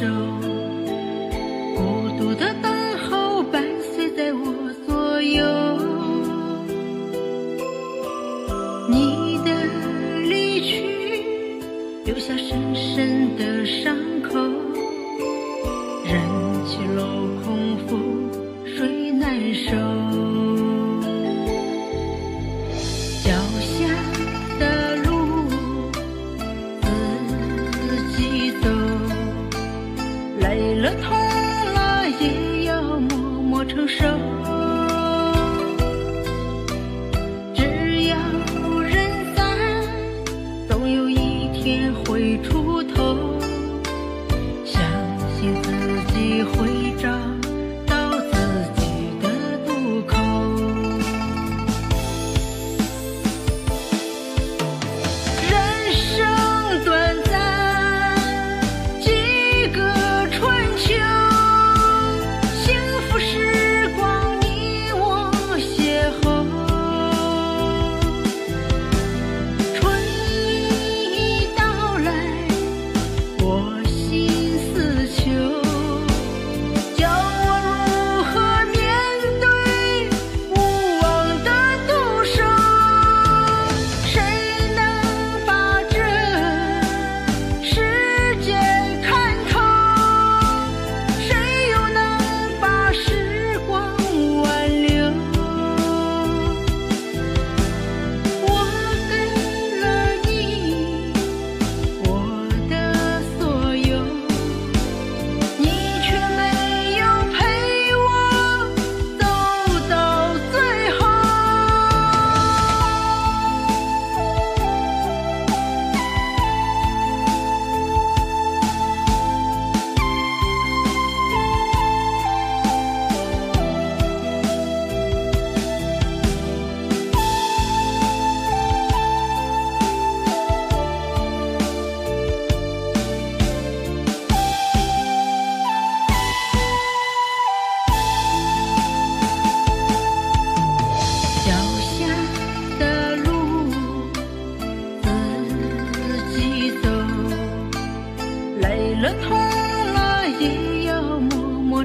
手。累了痛了也要默默承受只要人在总有一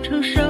承受